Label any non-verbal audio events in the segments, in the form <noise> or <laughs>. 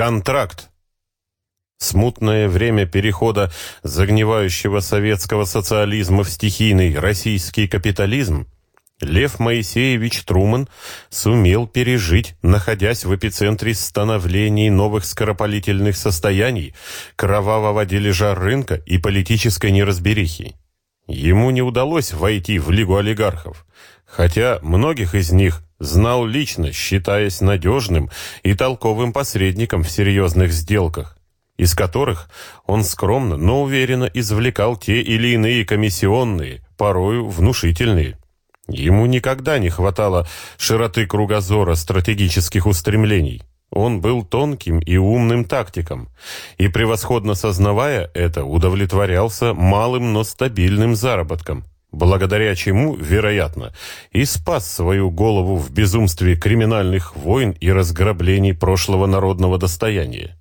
Контракт. Смутное время перехода загнивающего советского социализма в стихийный российский капитализм Лев Моисеевич Труман сумел пережить, находясь в эпицентре становлений новых скоропалительных состояний, кровавого дележа рынка и политической неразберихи. Ему не удалось войти в Лигу олигархов, хотя многих из них знал лично, считаясь надежным и толковым посредником в серьезных сделках, из которых он скромно, но уверенно извлекал те или иные комиссионные, порою внушительные. Ему никогда не хватало широты кругозора стратегических устремлений. Он был тонким и умным тактиком, и, превосходно сознавая это, удовлетворялся малым, но стабильным заработком, благодаря чему, вероятно, и спас свою голову в безумстве криминальных войн и разграблений прошлого народного достояния.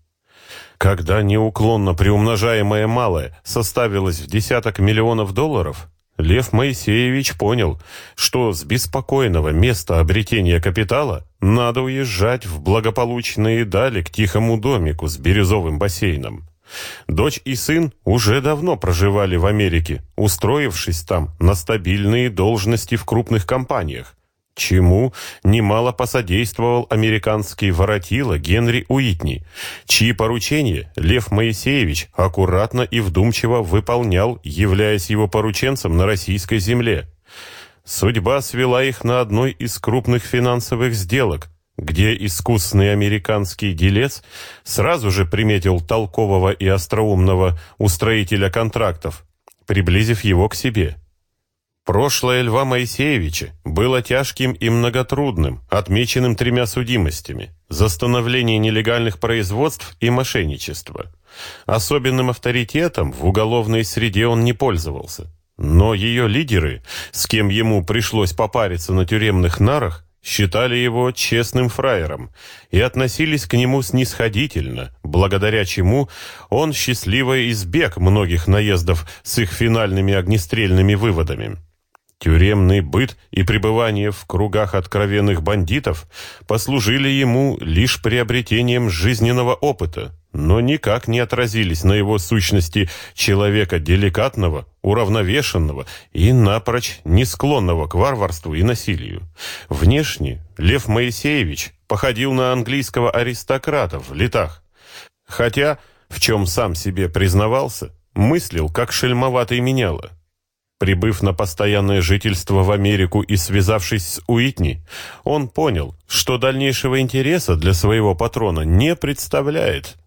Когда неуклонно приумножаемое малое составилось в десяток миллионов долларов, Лев Моисеевич понял, что с беспокойного места обретения капитала надо уезжать в благополучные дали к тихому домику с бирюзовым бассейном. Дочь и сын уже давно проживали в Америке, устроившись там на стабильные должности в крупных компаниях, чему немало посодействовал американский воротило Генри Уитни, чьи поручения Лев Моисеевич аккуратно и вдумчиво выполнял, являясь его порученцем на российской земле. Судьба свела их на одной из крупных финансовых сделок, где искусный американский делец сразу же приметил толкового и остроумного устроителя контрактов, приблизив его к себе. Прошлое Льва Моисеевича было тяжким и многотрудным, отмеченным тремя судимостями за становление нелегальных производств и мошенничество. Особенным авторитетом в уголовной среде он не пользовался. Но ее лидеры, с кем ему пришлось попариться на тюремных нарах, считали его честным фраером и относились к нему снисходительно, благодаря чему он счастливо избег многих наездов с их финальными огнестрельными выводами. Тюремный быт и пребывание в кругах откровенных бандитов послужили ему лишь приобретением жизненного опыта, но никак не отразились на его сущности человека деликатного, уравновешенного и напрочь не склонного к варварству и насилию. Внешне Лев Моисеевич походил на английского аристократа в летах, хотя, в чем сам себе признавался, мыслил как шельмоватый меняло. Прибыв на постоянное жительство в Америку и связавшись с Уитни, он понял, что дальнейшего интереса для своего патрона не представляет.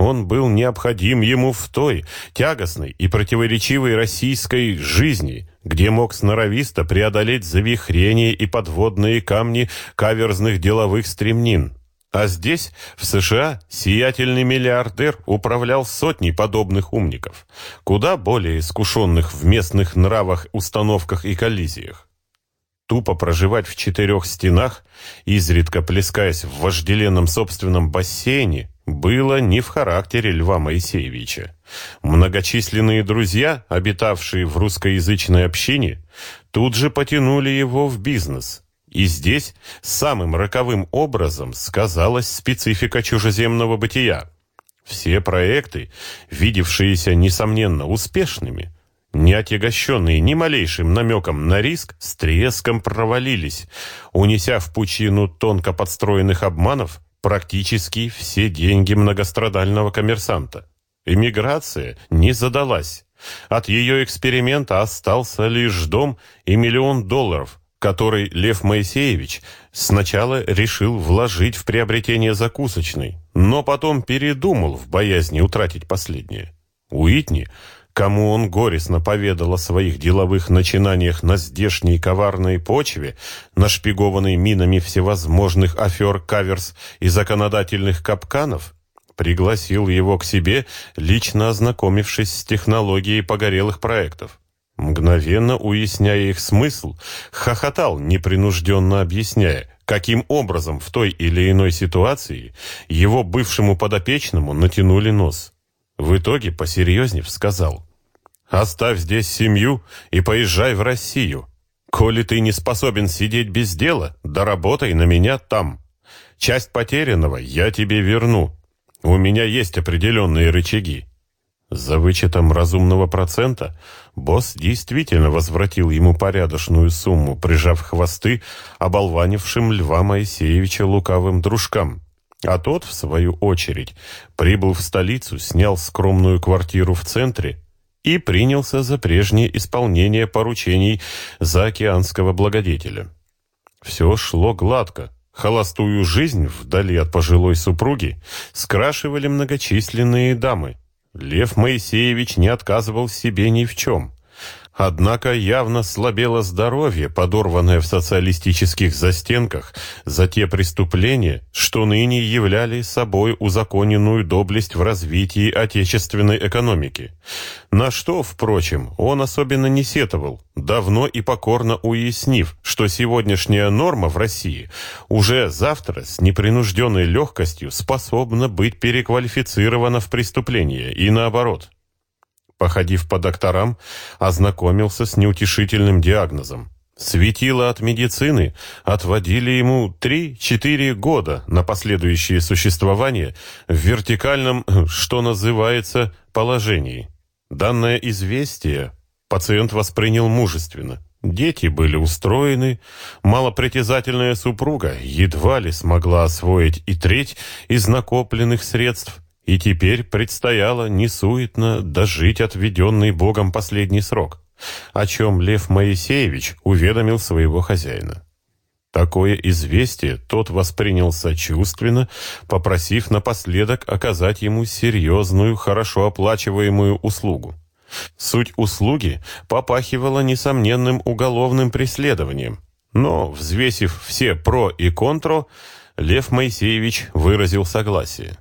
Он был необходим ему в той тягостной и противоречивой российской жизни, где мог сноровисто преодолеть завихрения и подводные камни каверзных деловых стремнин. А здесь, в США, сиятельный миллиардер управлял сотней подобных умников, куда более искушенных в местных нравах, установках и коллизиях. Тупо проживать в четырех стенах, изредка плескаясь в вожделенном собственном бассейне, было не в характере Льва Моисеевича. Многочисленные друзья, обитавшие в русскоязычной общине, тут же потянули его в бизнес – и здесь самым роковым образом сказалась специфика чужеземного бытия. Все проекты, видевшиеся, несомненно, успешными, не отягощенные ни малейшим намеком на риск, с треском провалились, унеся в пучину тонко подстроенных обманов практически все деньги многострадального коммерсанта. Эмиграция не задалась. От ее эксперимента остался лишь дом и миллион долларов, который Лев Моисеевич сначала решил вложить в приобретение закусочной, но потом передумал в боязни утратить последнее. Уитни, кому он горестно поведал о своих деловых начинаниях на здешней коварной почве, нашпигованной минами всевозможных афер, каверс и законодательных капканов, пригласил его к себе, лично ознакомившись с технологией погорелых проектов мгновенно уясняя их смысл, хохотал, непринужденно объясняя, каким образом в той или иной ситуации его бывшему подопечному натянули нос. В итоге, посерьезнев, сказал, «Оставь здесь семью и поезжай в Россию. Коли ты не способен сидеть без дела, доработай на меня там. Часть потерянного я тебе верну. У меня есть определенные рычаги. За вычетом разумного процента босс действительно возвратил ему порядочную сумму, прижав хвосты оболванившим Льва Моисеевича лукавым дружкам. А тот, в свою очередь, прибыл в столицу, снял скромную квартиру в центре и принялся за прежнее исполнение поручений заокеанского благодетеля. Все шло гладко. Холостую жизнь вдали от пожилой супруги скрашивали многочисленные дамы. Лев Моисеевич не отказывал себе ни в чем. Однако явно слабело здоровье, подорванное в социалистических застенках за те преступления, что ныне являли собой узаконенную доблесть в развитии отечественной экономики. На что, впрочем, он особенно не сетовал, давно и покорно уяснив, что сегодняшняя норма в России уже завтра с непринужденной легкостью способна быть переквалифицирована в преступление и наоборот. Походив по докторам, ознакомился с неутешительным диагнозом. Светило от медицины отводили ему 3-4 года на последующее существование в вертикальном, <clears throat> что называется, положении. Данное известие пациент воспринял мужественно. Дети были устроены, малопритязательная супруга едва ли смогла освоить и треть из накопленных средств – и теперь предстояло несуетно дожить отведенный Богом последний срок, о чем Лев Моисеевич уведомил своего хозяина. Такое известие тот воспринял сочувственно, попросив напоследок оказать ему серьезную, хорошо оплачиваемую услугу. Суть услуги попахивала несомненным уголовным преследованием, но, взвесив все «про» и «контро», Лев Моисеевич выразил согласие.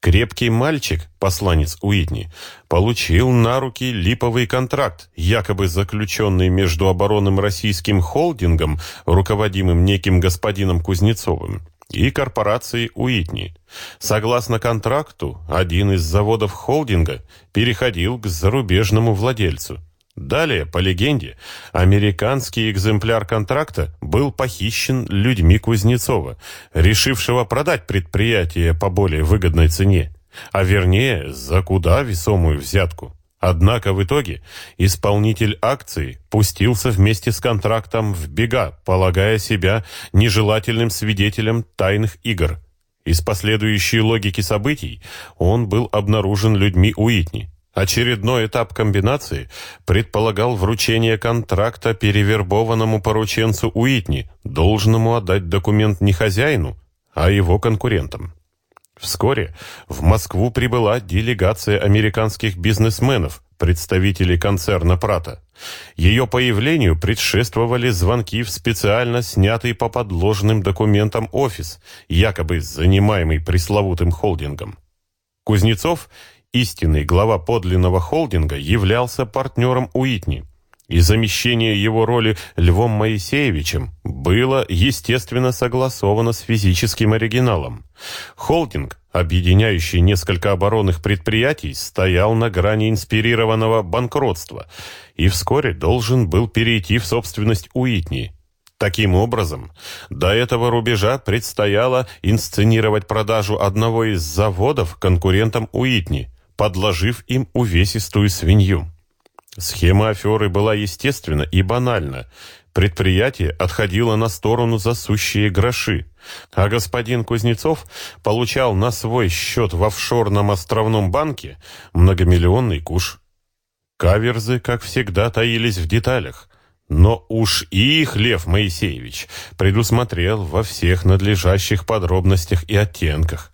Крепкий мальчик, посланец Уитни, получил на руки липовый контракт, якобы заключенный между оборонным российским холдингом, руководимым неким господином Кузнецовым, и корпорацией Уитни. Согласно контракту, один из заводов холдинга переходил к зарубежному владельцу – Далее, по легенде, американский экземпляр контракта был похищен людьми Кузнецова, решившего продать предприятие по более выгодной цене, а вернее, за куда весомую взятку. Однако в итоге исполнитель акции пустился вместе с контрактом в бега, полагая себя нежелательным свидетелем тайных игр. Из последующей логики событий он был обнаружен людьми Уитни. Очередной этап комбинации предполагал вручение контракта перевербованному порученцу Уитни, должному отдать документ не хозяину, а его конкурентам. Вскоре в Москву прибыла делегация американских бизнесменов, представителей концерна «Прата». Ее появлению предшествовали звонки в специально снятый по подложным документам офис, якобы занимаемый пресловутым холдингом. Кузнецов Истинный глава подлинного холдинга являлся партнером Уитни, и замещение его роли Львом Моисеевичем было, естественно, согласовано с физическим оригиналом. Холдинг, объединяющий несколько оборонных предприятий, стоял на грани инспирированного банкротства и вскоре должен был перейти в собственность Уитни – Таким образом, до этого рубежа предстояло инсценировать продажу одного из заводов конкурентам Уитни, подложив им увесистую свинью. Схема аферы была естественна и банальна. Предприятие отходило на сторону за сущие гроши, а господин Кузнецов получал на свой счет в офшорном островном банке многомиллионный куш. Каверзы, как всегда, таились в деталях. Но уж их Лев Моисеевич предусмотрел во всех надлежащих подробностях и оттенках.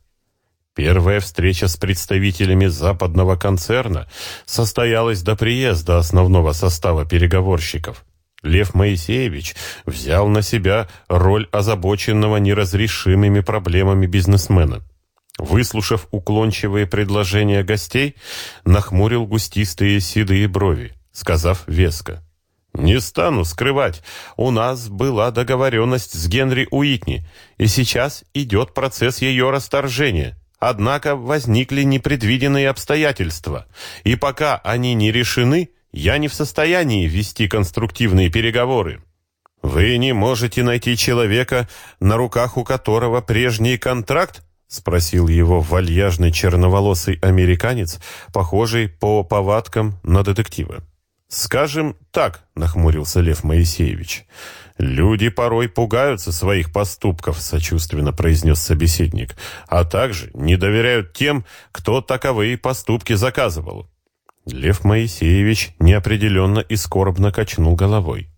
Первая встреча с представителями западного концерна состоялась до приезда основного состава переговорщиков. Лев Моисеевич взял на себя роль озабоченного неразрешимыми проблемами бизнесмена. Выслушав уклончивые предложения гостей, нахмурил густистые седые брови, сказав веско. «Не стану скрывать, у нас была договоренность с Генри Уитни, и сейчас идет процесс ее расторжения». Однако возникли непредвиденные обстоятельства, и пока они не решены, я не в состоянии вести конструктивные переговоры. Вы не можете найти человека, на руках у которого прежний контракт, — спросил его вальяжный черноволосый американец, похожий по повадкам на детектива. «Скажем так», — нахмурился Лев Моисеевич, — «люди порой пугаются своих поступков», — сочувственно произнес собеседник, «а также не доверяют тем, кто таковые поступки заказывал». Лев Моисеевич неопределенно и скорбно качнул головой.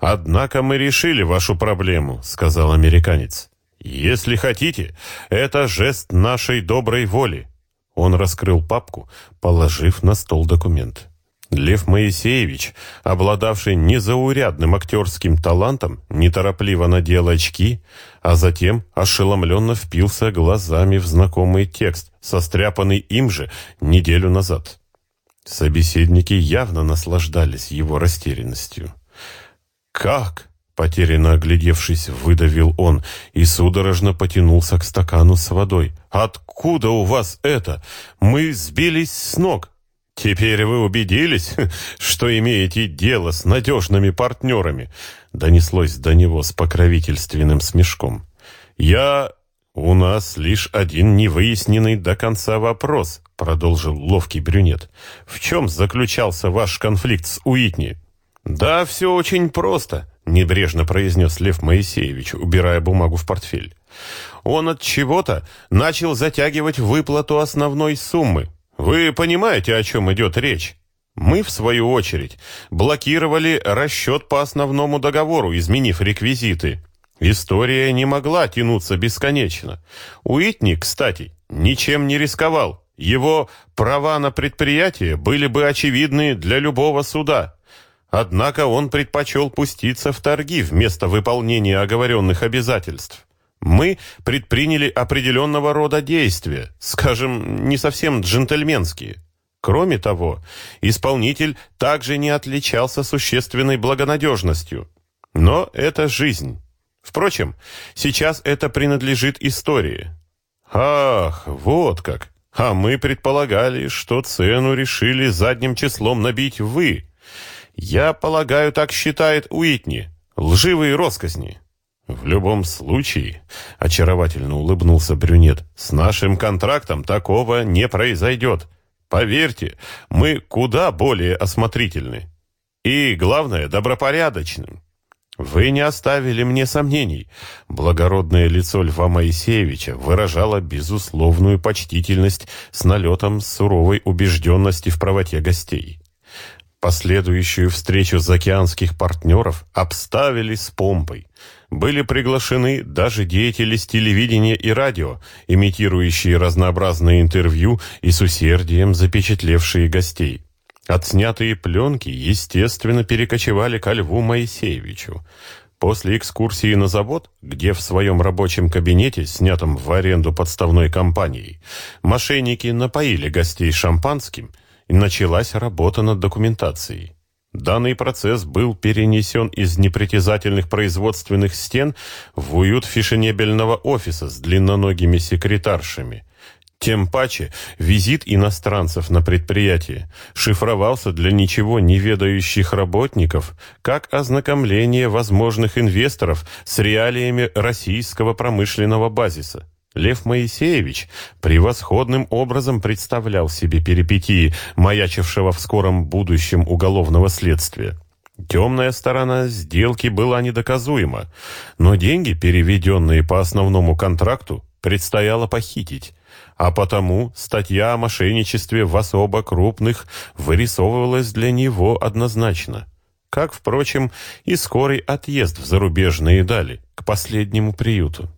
«Однако мы решили вашу проблему», — сказал американец. «Если хотите, это жест нашей доброй воли». Он раскрыл папку, положив на стол документ. Лев Моисеевич, обладавший незаурядным актерским талантом, неторопливо надел очки, а затем ошеломленно впился глазами в знакомый текст, состряпанный им же неделю назад. Собеседники явно наслаждались его растерянностью. «Как?» — потерянно оглядевшись, выдавил он и судорожно потянулся к стакану с водой. «Откуда у вас это? Мы сбились с ног!» «Теперь вы убедились, <laughs> что имеете дело с надежными партнерами?» Донеслось до него с покровительственным смешком. «Я... У нас лишь один невыясненный до конца вопрос», продолжил ловкий брюнет. «В чем заключался ваш конфликт с Уитни?» «Да, все очень просто», — небрежно произнес Лев Моисеевич, убирая бумагу в портфель. «Он от чего-то начал затягивать выплату основной суммы. Вы понимаете, о чем идет речь? Мы, в свою очередь, блокировали расчет по основному договору, изменив реквизиты. История не могла тянуться бесконечно. Уитни, кстати, ничем не рисковал. Его права на предприятие были бы очевидны для любого суда. Однако он предпочел пуститься в торги вместо выполнения оговоренных обязательств мы предприняли определенного рода действия, скажем, не совсем джентльменские. Кроме того, исполнитель также не отличался существенной благонадежностью. Но это жизнь. Впрочем, сейчас это принадлежит истории. Ах, вот как. А мы предполагали, что цену решили задним числом набить вы. Я полагаю, так считает Уитни. Лживые росказни. «В любом случае», — очаровательно улыбнулся брюнет, — «с нашим контрактом такого не произойдет. Поверьте, мы куда более осмотрительны. И, главное, добропорядочны. Вы не оставили мне сомнений. Благородное лицо Льва Моисеевича выражало безусловную почтительность с налетом суровой убежденности в правоте гостей. Последующую встречу заокеанских партнеров обставили с помпой. Были приглашены даже деятели с телевидения и радио, имитирующие разнообразные интервью и с усердием запечатлевшие гостей. Отснятые пленки, естественно, перекочевали ко Льву Моисеевичу. После экскурсии на завод, где в своем рабочем кабинете, снятом в аренду подставной компанией, мошенники напоили гостей шампанским – и началась работа над документацией. Данный процесс был перенесен из непритязательных производственных стен в уют фешенебельного офиса с длинноногими секретаршами. Тем паче визит иностранцев на предприятие шифровался для ничего не ведающих работников как ознакомление возможных инвесторов с реалиями российского промышленного базиса. Лев Моисеевич превосходным образом представлял себе перипетии маячившего в скором будущем уголовного следствия. Темная сторона сделки была недоказуема, но деньги, переведенные по основному контракту, предстояло похитить, а потому статья о мошенничестве в особо крупных вырисовывалась для него однозначно. Как, впрочем, и скорый отъезд в зарубежные дали, к последнему приюту.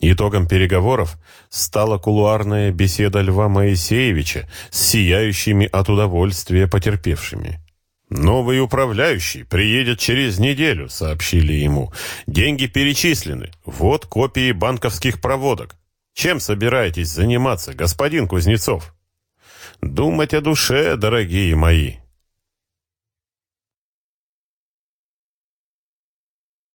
Итогом переговоров стала кулуарная беседа Льва Моисеевича с сияющими от удовольствия потерпевшими. «Новый управляющий приедет через неделю», — сообщили ему. «Деньги перечислены. Вот копии банковских проводок. Чем собираетесь заниматься, господин Кузнецов?» «Думать о душе, дорогие мои»,